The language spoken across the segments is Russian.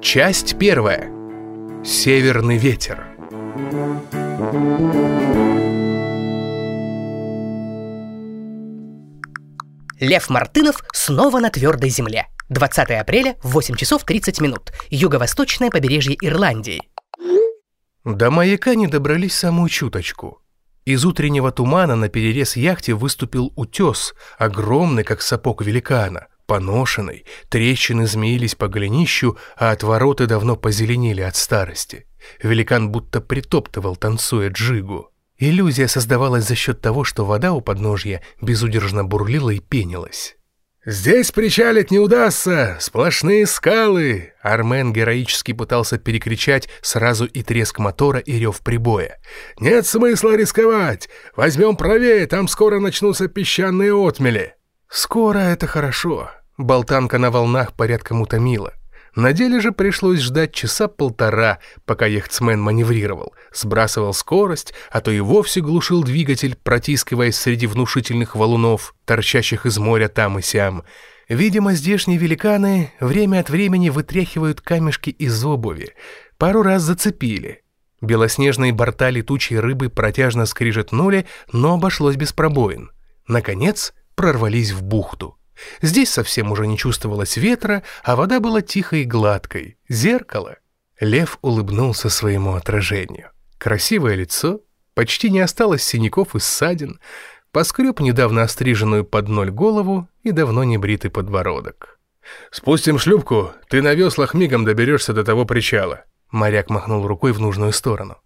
Часть первая. Северный ветер. Лев Мартынов снова на твердой земле. 20 апреля, 8 часов 30 минут. Юго-восточное побережье Ирландии. До маяка не добрались самую чуточку. Из утреннего тумана на перерез яхте выступил утес, огромный, как сапог великана, поношенный, трещины змеились по голенищу, а отвороты давно позеленели от старости. Великан будто притоптывал, танцуя джигу. Иллюзия создавалась за счет того, что вода у подножья безудержно бурлила и пенилась. «Здесь причалить не удастся! Сплошные скалы!» Армен героически пытался перекричать сразу и треск мотора, и рев прибоя. «Нет смысла рисковать! Возьмем правее, там скоро начнутся песчаные отмели!» «Скоро это хорошо!» Болтанка на волнах порядком утомила. На деле же пришлось ждать часа полтора, пока яхтсмен маневрировал, сбрасывал скорость, а то и вовсе глушил двигатель, протискиваясь среди внушительных валунов, торчащих из моря там и сям. Видимо, здешние великаны время от времени вытряхивают камешки из обуви. Пару раз зацепили. Белоснежные борта летучей рыбы протяжно скрижетнули, но обошлось без пробоин. Наконец прорвались в бухту. Здесь совсем уже не чувствовалось ветра, а вода была тихой и гладкой. Зеркало. Лев улыбнулся своему отражению. Красивое лицо, почти не осталось синяков и ссадин, поскреб недавно остриженную под ноль голову и давно не бритый подбородок. «Спустим шлюпку, ты на веслах мигом доберешься до того причала», Моряк махнул рукой в нужную сторону.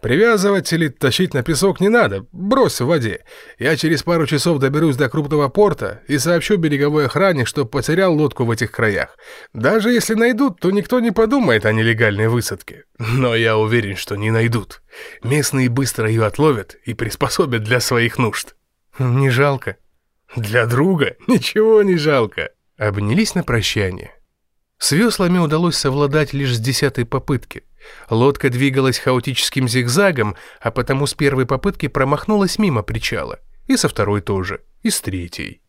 «Привязывать или тащить на песок не надо, брось в воде. Я через пару часов доберусь до крупного порта и сообщу береговой охране, что потерял лодку в этих краях. Даже если найдут, то никто не подумает о нелегальной высадке. Но я уверен, что не найдут. Местные быстро ее отловят и приспособят для своих нужд». «Не жалко». «Для друга ничего не жалко». Обнялись на прощание. С веслами удалось совладать лишь с десятой попытки. Лодка двигалась хаотическим зигзагом, а потому с первой попытки промахнулась мимо причала. И со второй тоже, и с третьей.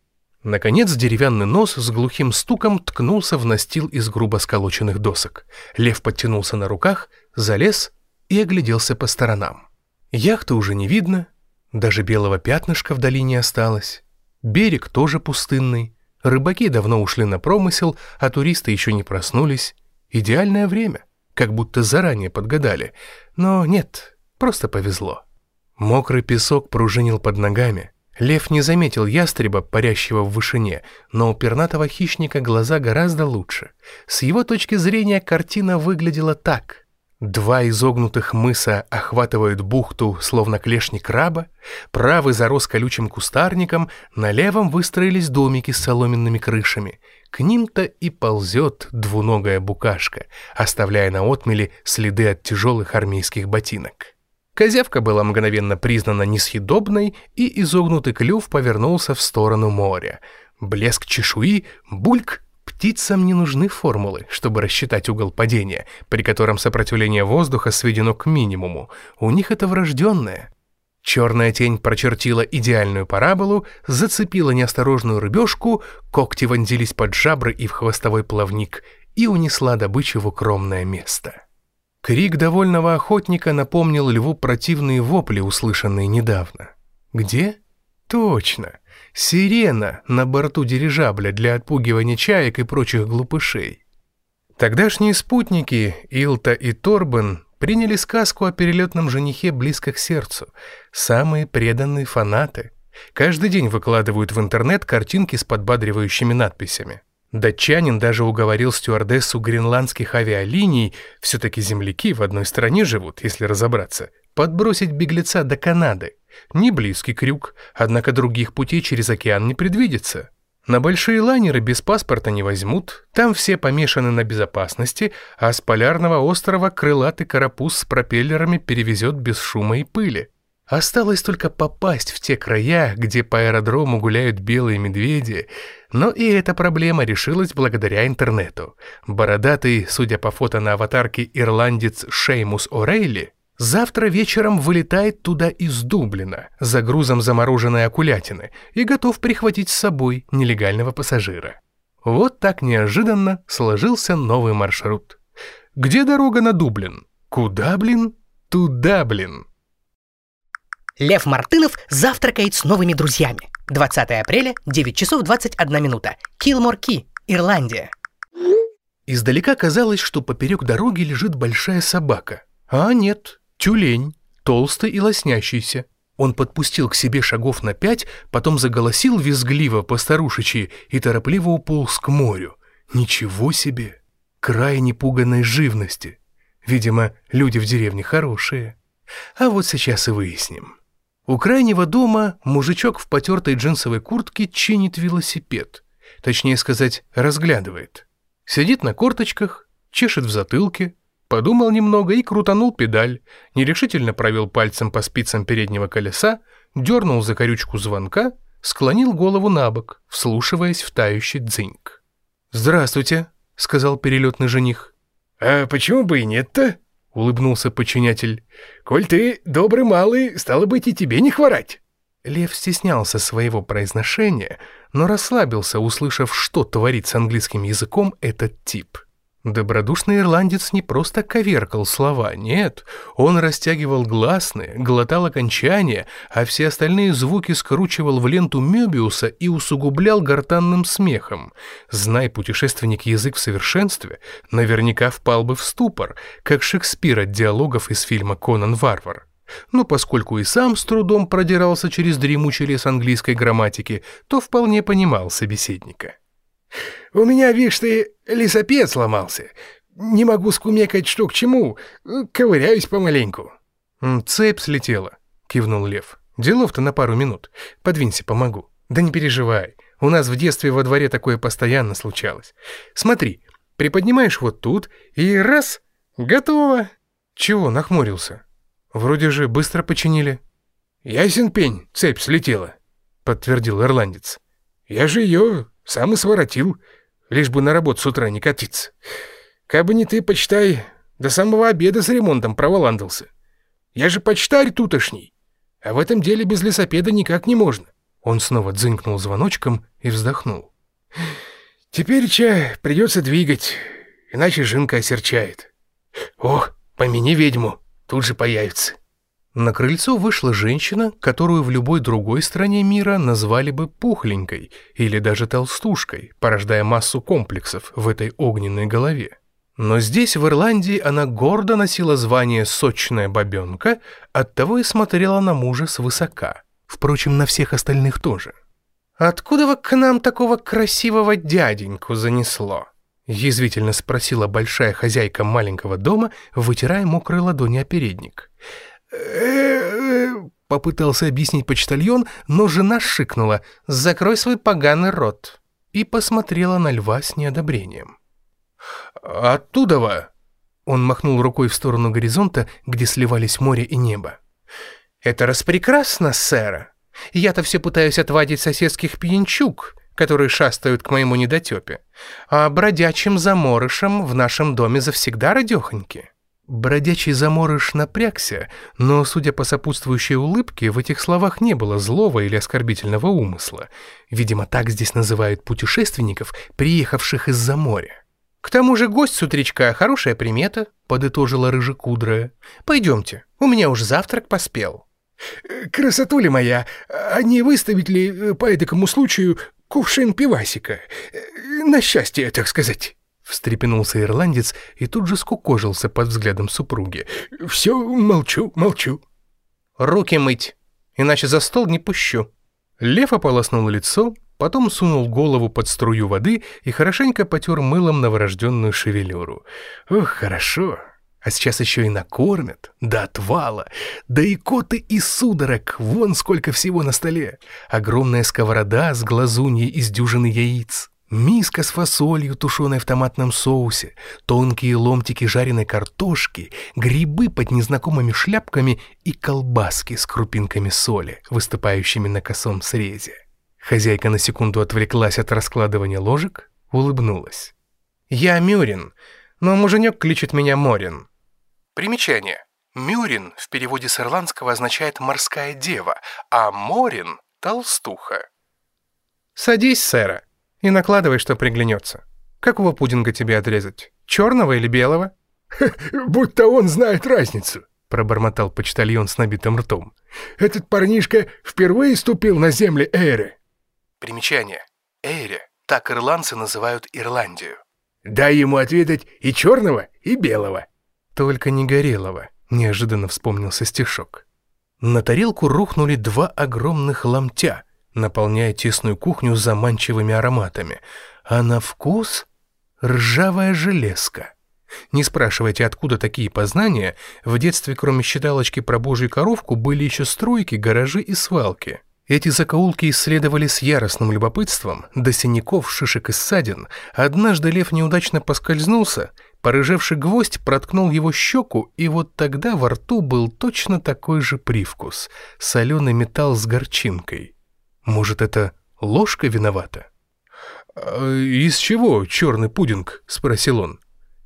Наконец деревянный нос с глухим стуком ткнулся в настил из грубо сколоченных досок. Лев подтянулся на руках, залез и огляделся по сторонам. Яхты уже не видно, даже белого пятнышка вдали не осталось. Берег тоже пустынный. Рыбаки давно ушли на промысел, а туристы еще не проснулись. Идеальное время, как будто заранее подгадали. Но нет, просто повезло. Мокрый песок пружинил под ногами. Лев не заметил ястреба, парящего в вышине, но у пернатого хищника глаза гораздо лучше. С его точки зрения картина выглядела так. Два изогнутых мыса охватывают бухту, словно клешни краба, правый зарос колючим кустарником, на левом выстроились домики с соломенными крышами. К ним-то и ползет двуногая букашка, оставляя на отмеле следы от тяжелых армейских ботинок. Козявка была мгновенно признана несъедобной, и изогнутый клюв повернулся в сторону моря. Блеск чешуи, бульк — Птицам не нужны формулы, чтобы рассчитать угол падения, при котором сопротивление воздуха сведено к минимуму. У них это врожденное. Черная тень прочертила идеальную параболу, зацепила неосторожную рыбешку, когти вонзились под жабры и в хвостовой плавник и унесла добычу в укромное место. Крик довольного охотника напомнил льву противные вопли, услышанные недавно. «Где?» «Точно!» Сирена на борту дирижабля для отпугивания чаек и прочих глупышей. Тогдашние спутники, Илта и Торбен, приняли сказку о перелетном женихе близко к сердцу. Самые преданные фанаты. Каждый день выкладывают в интернет картинки с подбадривающими надписями. Датчанин даже уговорил стюардессу гренландских авиалиний, все-таки земляки в одной стране живут, если разобраться, подбросить беглеца до Канады. Не близкий крюк, однако других путей через океан не предвидится. На большие лайнеры без паспорта не возьмут, там все помешаны на безопасности, а с полярного острова крылатый карапуз с пропеллерами перевезет без шума и пыли. Осталось только попасть в те края, где по аэродрому гуляют белые медведи, но и эта проблема решилась благодаря интернету. Бородатый, судя по фото на аватарке, ирландец Шеймус О'Рейли Завтра вечером вылетает туда из Дублина за грузом замороженной окулятины и готов прихватить с собой нелегального пассажира. Вот так неожиданно сложился новый маршрут. Где дорога на Дублин? Куда, блин? Туда, блин. Лев Мартынов завтракает с новыми друзьями. 20 апреля, 9 часов 21 минута. Килмор-Ки, Ирландия. Издалека казалось, что поперек дороги лежит большая собака. А нет, тюлень, толстый и лоснящийся. Он подпустил к себе шагов на пять, потом заголосил визгливо по старушечьи и торопливо уполз к морю. Ничего себе! Крайне пуганной живности. Видимо, люди в деревне хорошие. А вот сейчас и выясним. У крайнего дома мужичок в потертой джинсовой куртке чинит велосипед. Точнее сказать, разглядывает. Сидит на корточках, чешет в затылке, Подумал немного и крутанул педаль, нерешительно провел пальцем по спицам переднего колеса, дернул за корючку звонка, склонил голову на бок, вслушиваясь в тающий дзыньк. «Здравствуйте», — сказал перелетный жених. «А почему бы и нет-то?» — улыбнулся подчинятель. «Коль ты добрый малый, стало быть, и тебе не хворать». Лев стеснялся своего произношения, но расслабился, услышав, что творит с английским языком этот тип — Добродушный ирландец не просто коверкал слова, нет, он растягивал гласные, глотал окончания, а все остальные звуки скручивал в ленту Мёбиуса и усугублял гортанным смехом. Знай путешественник язык в совершенстве, наверняка впал бы в ступор, как Шекспир от диалогов из фильма «Конан Варвар». Но поскольку и сам с трудом продирался через дремучий лес английской грамматики, то вполне понимал собеседника. У меня, видишь ты, лесопед сломался. Не могу скумекать, что к чему. Ковыряюсь помаленьку». «Цепь слетела», — кивнул Лев. «Делов-то на пару минут. Подвинься, помогу». «Да не переживай. У нас в детстве во дворе такое постоянно случалось. Смотри, приподнимаешь вот тут и раз — готово». «Чего нахмурился? Вроде же быстро починили». «Ясен пень, цепь слетела», — подтвердил ирландец. «Я же ее сам и своротил, лишь бы на работу с утра не катиться. Кабы не ты, почитай, до самого обеда с ремонтом проволандался. Я же почтарь тутошний, а в этом деле без лесопеда никак не можно». Он снова дзынькнул звоночком и вздохнул. «Теперь, ча, придется двигать, иначе жинка осерчает. Ох, помяни ведьму, тут же появится». На крыльцо вышла женщина, которую в любой другой стране мира назвали бы пухленькой или даже толстушкой, порождая массу комплексов в этой огненной голове. Но здесь, в Ирландии, она гордо носила звание «сочная бабенка», оттого и смотрела на мужа свысока. Впрочем, на всех остальных тоже. «Откуда вы к нам такого красивого дяденьку занесло?» Язвительно спросила большая хозяйка маленького дома, вытирая мокрой ладони о передник. Попытался объяснить почтальон, но жена шикнула «Закрой свой поганый рот» и посмотрела на льва с неодобрением. «Оттуда-во!» Он махнул рукой в сторону горизонта, где сливались море и небо. «Это распрекрасно, сэра. Я-то все пытаюсь отвадить соседских пьянчук, которые шастают к моему недотепе, а бродячим заморышам в нашем доме завсегда радехоньки». Бродячий заморыш напрягся, но, судя по сопутствующей улыбке, в этих словах не было злого или оскорбительного умысла. Видимо, так здесь называют путешественников, приехавших из-за моря. «К тому же гость с утречка — хорошая примета», — подытожила рыжекудрая. «Пойдемте, у меня уж завтрак поспел». «Красотуля моя, а не выставить ли э, по этому случаю кувшин пивасика? Э, на счастье, так сказать». Встрепенулся ирландец и тут же скукожился под взглядом супруги. «Все, молчу, молчу». «Руки мыть, иначе за стол не пущу». Лев ополоснул лицо, потом сунул голову под струю воды и хорошенько потер мылом новорожденную шевелюру. «Ох, хорошо. А сейчас еще и накормят, до отвала. Да и коты и судорог, вон сколько всего на столе. Огромная сковорода с глазуньей из дюжины яиц. Миска с фасолью, тушеной в томатном соусе, тонкие ломтики жареной картошки, грибы под незнакомыми шляпками и колбаски с крупинками соли, выступающими на косом срезе. Хозяйка на секунду отвлеклась от раскладывания ложек, улыбнулась. «Я Мюрин, но муженек кличет меня Морин». Примечание. Мюрин в переводе с ирландского означает «морская дева», а Морин — «толстуха». «Садись, сэра», И накладывай, что приглянется. Какого пудинга тебе отрезать? Черного или белого?» «Будто он знает разницу», — пробормотал почтальон с набитым ртом. «Этот парнишка впервые ступил на земли Эйры». Примечание. Эйре. Так ирландцы называют Ирландию. «Дай ему ответить и черного, и белого». «Только не горелого», — неожиданно вспомнился стишок. На тарелку рухнули два огромных ломтя, наполняя тесную кухню заманчивыми ароматами, а на вкус — ржавая железка. Не спрашивайте, откуда такие познания, в детстве кроме считалочки про божью коровку были еще стройки, гаражи и свалки. Эти закоулки исследовали с яростным любопытством, до синяков, шишек и ссадин. Однажды лев неудачно поскользнулся, порыжевший гвоздь проткнул его щеку, и вот тогда во рту был точно такой же привкус — соленый металл с горчинкой. Может, это ложка виновата? «А «Из чего черный пудинг?» — спросил он.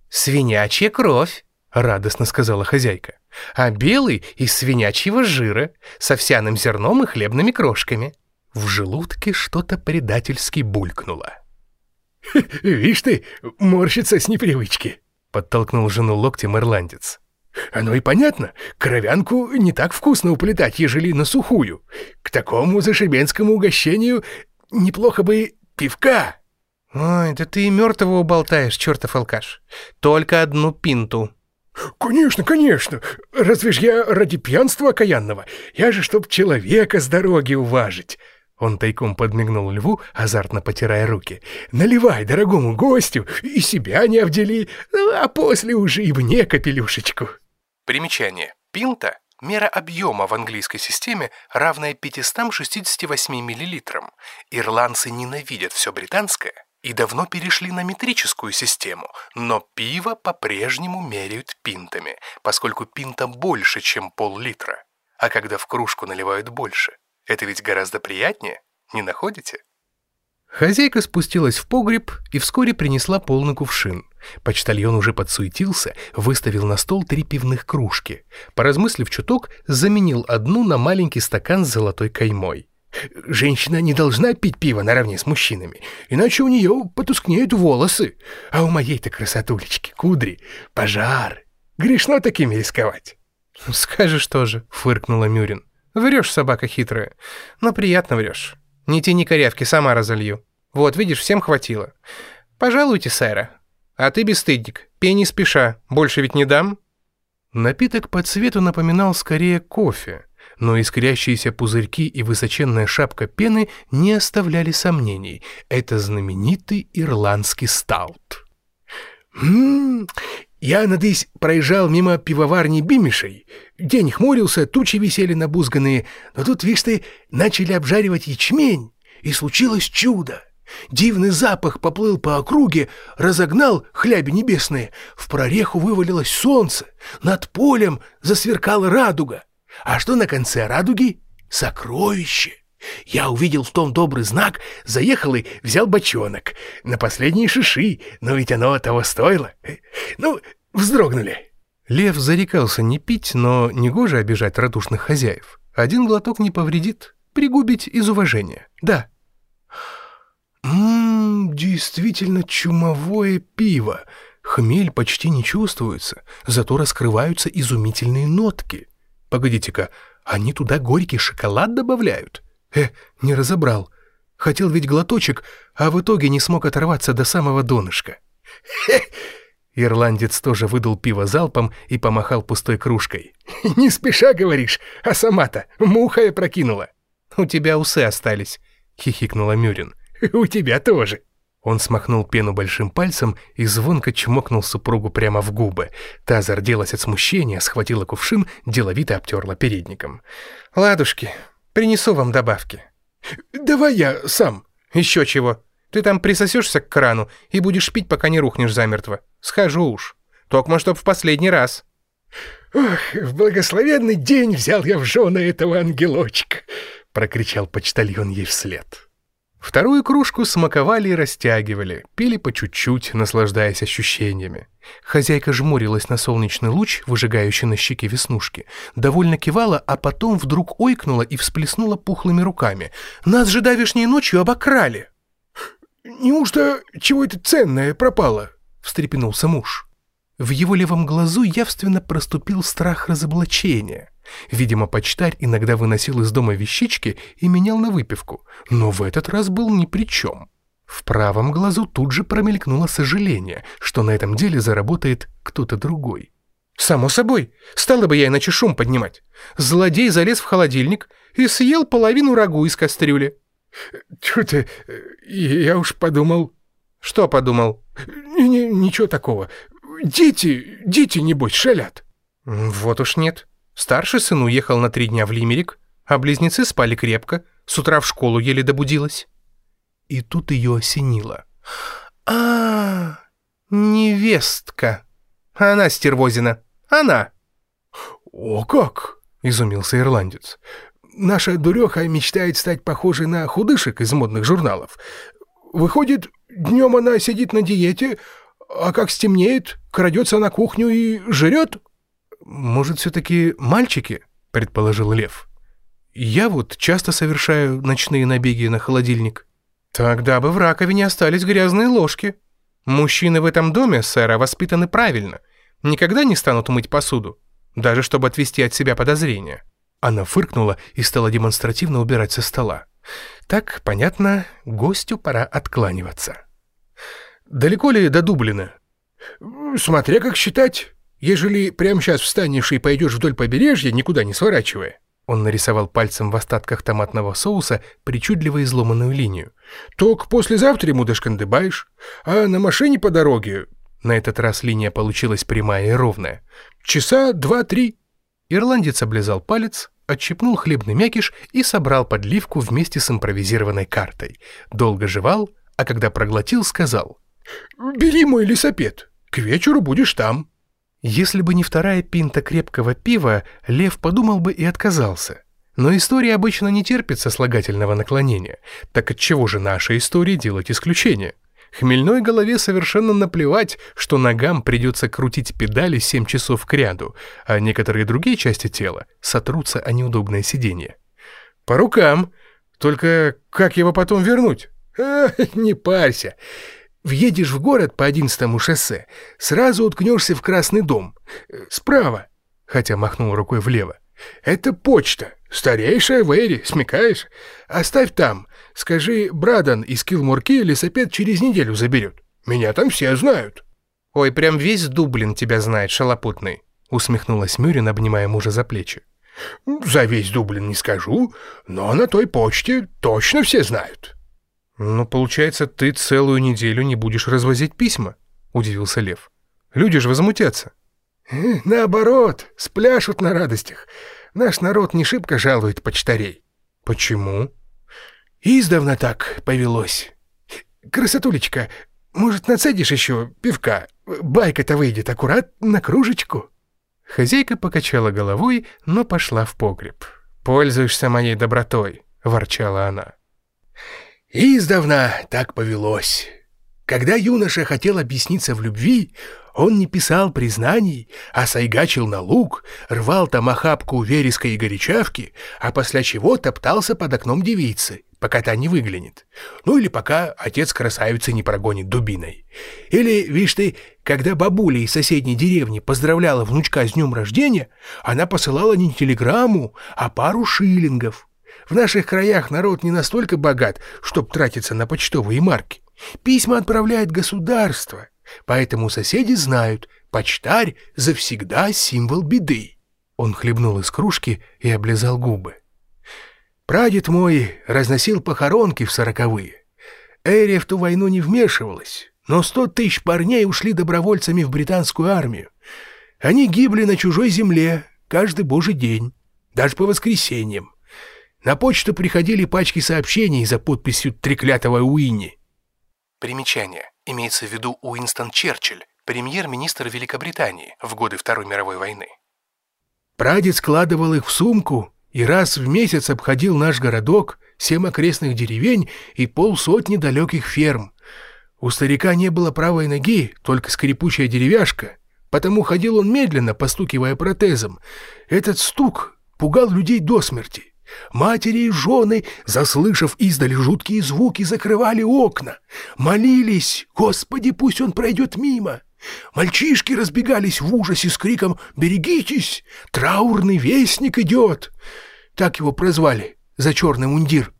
«Свинячья кровь», — радостно сказала хозяйка. «А белый из свинячьего жира, с овсяным зерном и хлебными крошками». В желудке что-то предательски булькнуло. «Вишь ты, морщится с непривычки», — подтолкнул жену локтем ирландец. «Оно и понятно, кровянку не так вкусно уплетать, ежели на сухую. К такому зашибенскому угощению неплохо бы пивка». «Ой, да ты и мертвого уболтаешь, чертов алкаш. Только одну пинту». «Конечно, конечно. Разве ж я ради пьянства окаянного? Я же чтоб человека с дороги уважить». Он тайком подмигнул льву, азартно потирая руки. «Наливай дорогому гостю, и себя не обдели, а после уже и мне капелюшечку». Примечание. Пинта – мера объема в английской системе, равная 568 мл. Ирландцы ненавидят все британское и давно перешли на метрическую систему, но пиво по-прежнему меряют пинтами, поскольку пинта больше, чем пол-литра. А когда в кружку наливают больше, это ведь гораздо приятнее, не находите? Хозяйка спустилась в погреб и вскоре принесла полный кувшин. Почтальон уже подсуетился, выставил на стол три пивных кружки. Поразмыслив чуток, заменил одну на маленький стакан с золотой каймой. Женщина не должна пить пиво наравне с мужчинами, иначе у нее потускнеют волосы. А у моей-то красотулечки кудри, пожар. Грешно такими рисковать. «Скажешь тоже», — фыркнула Мюрин. «Врешь, собака хитрая. Но приятно врешь. Не тяни корявки, сама разолью. Вот, видишь, всем хватило. Пожалуйте, сэра. А ты, бесстыдник, пей не спеша, больше ведь не дам». Напиток по цвету напоминал скорее кофе но искрящиеся пузырьки и высоченная шапка пены не оставляли сомнений. Это знаменитый ирландский стаут. «М-м-м, я, надысь, проезжал мимо пивоварни Бимишей. День хмурился, тучи висели набузганные, но тут, видишь ты, начали обжаривать ячмень, и случилось чудо. Дивный запах поплыл по округе, разогнал хляби небесные. В прореху вывалилось солнце, над полем засверкала радуга. А что на конце радуги? Сокровище. Я увидел в том добрый знак, заехал и взял бочонок. На последние шиши, но ведь оно того стоило. Ну, вздрогнули. Лев зарекался не пить, но негоже обижать радушных хозяев. Один глоток не повредит, пригубить из уважения, да. Ммм, действительно чумовое пиво. Хмель почти не чувствуется, зато раскрываются изумительные нотки. Погодите-ка, они туда горький шоколад добавляют? Э, не разобрал. Хотел ведь глоточек, а в итоге не смог оторваться до самого донышка. Ирландец тоже выдал пиво залпом и помахал пустой кружкой. «Не спеша, говоришь, а сама-то мухая прокинула». «У тебя усы остались», — хихикнула Мюрин. «У тебя тоже». Он смахнул пену большим пальцем и звонко чмокнул супругу прямо в губы. Та зарделась от смущения, схватила кувшин, деловито обтерла передником. «Ладушки, принесу вам добавки». «Давай я сам». «Еще чего. Ты там присосешься к крану и будешь пить, пока не рухнешь замертво. Схожу уж. Токмо, чтоб в последний раз». «Ох, в благословенный день взял я в жены этого ангелочка!» — прокричал почтальон ей вслед. Вторую кружку смаковали и растягивали, пили по чуть-чуть, наслаждаясь ощущениями. Хозяйка жмурилась на солнечный луч, выжигающий на щеке веснушки, довольно кивала, а потом вдруг ойкнула и всплеснула пухлыми руками. «Нас же давешней ночью обокрали!» неужто чего-то ценное пропало?» — встрепенулся муж. В его левом глазу явственно проступил страх разоблачения. Видимо, почтарь иногда выносил из дома вещички и менял на выпивку, но в этот раз был ни при чем. В правом глазу тут же промелькнуло сожаление, что на этом деле заработает кто-то другой. «Само собой. Стала бы я иначе шум поднимать. Злодей залез в холодильник и съел половину рагу из кастрюли». «Чё ты... Я уж подумал...» «Что подумал?» «Ничего такого. Дети, дети, небось, шалят». «Вот уж нет. Старший сын уехал на три дня в Лимерик, а близнецы спали крепко, с утра в школу еле добудилась». И тут ее осенило. а, невестка. Она стервозина. Она». «О как!» — изумился ирландец. «Наша дуреха мечтает стать похожей на худышек из модных журналов. Выходит, днем она сидит на диете, а как стемнеет, крадется на кухню и жрет?» «Может, все-таки мальчики?» — предположил Лев. «Я вот часто совершаю ночные набеги на холодильник». «Тогда бы в раковине остались грязные ложки. Мужчины в этом доме, сэра, воспитаны правильно. Никогда не станут мыть посуду, даже чтобы отвести от себя подозрения». Она фыркнула и стала демонстративно убирать со стола. Так, понятно, гостю пора откланиваться. «Далеко ли до Дублина?» «Смотря как считать. Ежели прямо сейчас встанешь и пойдешь вдоль побережья, никуда не сворачивая». Он нарисовал пальцем в остатках томатного соуса причудливо изломанную линию. «То к послезавтра ему дошкандыбаешь, а на машине по дороге...» На этот раз линия получилась прямая и ровная. «Часа два-три». Ирландец облизал палец, отщипнул хлебный мякиш и собрал подливку вместе с импровизированной картой. Долго жевал, а когда проглотил, сказал. «Бери мой лесопед, к вечеру будешь там». Если бы не вторая пинта крепкого пива, Лев подумал бы и отказался. Но история обычно не терпит сослагательного наклонения. Так отчего же нашей истории делать исключение? Хмельной голове совершенно наплевать, что ногам придется крутить педали 7 часов кряду, а некоторые другие части тела сотрутся о неудобное сиденье. «По рукам! Только как его потом вернуть?» а, «Не парься. Въедешь в город по одиннадцатому шоссе, сразу уткнешься в Красный дом. Э, справа, хотя махнул рукой влево. Это почта, старейшая в Эйре, смекаешь? Оставь там. Скажи, Брадан из Килмурки лесопед через неделю заберет. Меня там все знают. Ой, прям весь Дублин тебя знает, шалопутный. Усмехнулась Мюрин, обнимая мужа за плечи. За весь Дублин не скажу, но на той почте точно все знают. «Ну, получается, ты целую неделю не будешь развозить письма?» — удивился Лев. «Люди же возмутятся». «Э, «Наоборот, спляшут на радостях. Наш народ не шибко жалует почтарей». «Почему?» «Издавна так повелось. Красотулечка, может, нацедишь еще пивка? Байка-то выйдет аккурат на кружечку». Хозяйка покачала головой, но пошла в погреб. «Пользуешься моей добротой», — ворчала она. Издавна так повелось. Когда юноша хотел объясниться в любви, он не писал признаний, а сайгачил на луг, рвал там охапку вереска и горячавки, а после чего топтался под окном девицы, пока та не выглянет. Ну или пока отец красавицы не прогонит дубиной. Или, видишь ты, когда бабуля из соседней деревни поздравляла внучка с днем рождения, она посылала не телеграмму, а пару шиллингов. В наших краях народ не настолько богат, чтоб тратиться на почтовые марки. Письма отправляет государство, поэтому соседи знают, почтарь завсегда символ беды. Он хлебнул из кружки и облизал губы. Прадед мой разносил похоронки в сороковые. Эри в ту войну не вмешивалась, но сто тысяч парней ушли добровольцами в британскую армию. Они гибли на чужой земле каждый божий день, даже по воскресеньям. На почту приходили пачки сообщений за подписью треклятого Уинни. Примечание. Имеется в виду Уинстон Черчилль, премьер-министр Великобритании в годы Второй мировой войны. Прадед складывал их в сумку и раз в месяц обходил наш городок, семь окрестных деревень и полсотни далеких ферм. У старика не было правой ноги, только скрипучая деревяшка, потому ходил он медленно, постукивая протезом. Этот стук пугал людей до смерти. Матери и жены, заслышав издали жуткие звуки, закрывали окна. Молились, «Господи, пусть он пройдет мимо!» Мальчишки разбегались в ужасе с криком «Берегитесь! Траурный вестник идет!» Так его прозвали за черный мундир.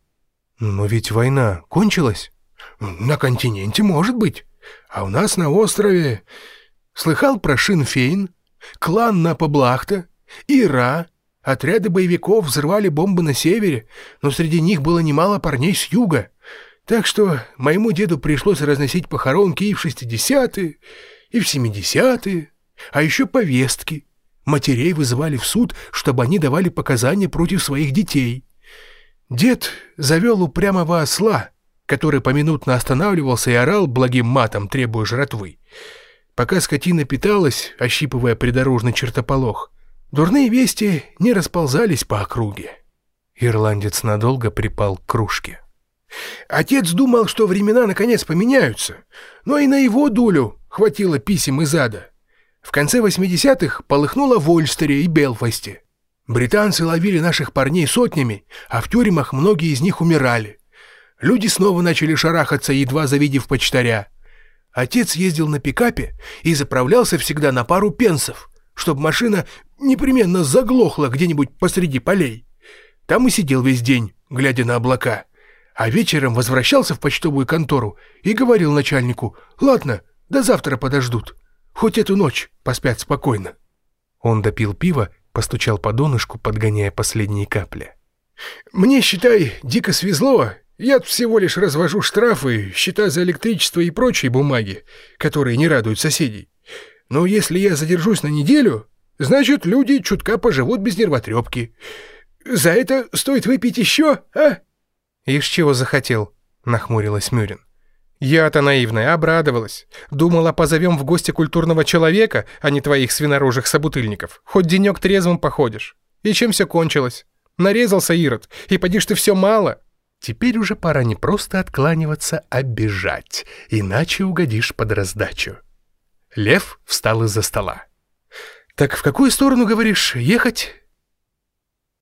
Но ведь война кончилась? На континенте, может быть. А у нас на острове... Слыхал про Шинфейн? Клан Напоблахта? Ира? Отряды боевиков взрывали бомбы на севере, но среди них было немало парней с юга. Так что моему деду пришлось разносить похоронки и в 60-е, и в 70-е, а еще повестки. Матерей вызывали в суд, чтобы они давали показания против своих детей. Дед завел упрямого осла, который поминутно останавливался и орал благим матом, требуя жратвы. Пока скотина питалась, ощипывая придорожный чертополох, дурные вести не расползались по округе. Ирландец надолго припал к кружке. Отец думал, что времена наконец поменяются, но и на его долю хватило писем из ада. В конце 80-х полыхнуло в Ольстере и Белфасте. Британцы ловили наших парней сотнями, а в тюрьмах многие из них умирали. Люди снова начали шарахаться, едва завидев почтаря. Отец ездил на пикапе и заправлялся всегда на пару пенсов, чтобы машина непременно заглохла где-нибудь посреди полей. Там и сидел весь день, глядя на облака. А вечером возвращался в почтовую контору и говорил начальнику, «Ладно, до завтра подождут. Хоть эту ночь поспят спокойно». Он допил пиво постучал по донышку, подгоняя последние капли. «Мне, считай, дико свезло. Я всего лишь развожу штрафы, счета за электричество и прочие бумаги, которые не радуют соседей. Но если я задержусь на неделю, значит, люди чутка поживут без нервотрепки. За это стоит выпить еще, а?» «Ишь чего захотел?» — нахмурилась Мюрин. Я-то наивная, обрадовалась. Думала, позовем в гости культурного человека, а не твоих свинорожих собутыльников. Хоть денек трезвым походишь. И чем все кончилось? Нарезался Ирод, и поди ты все мало. Теперь уже пора не просто откланиваться, а бежать, иначе угодишь под раздачу. Лев встал из-за стола. «Так в какую сторону, говоришь, ехать?»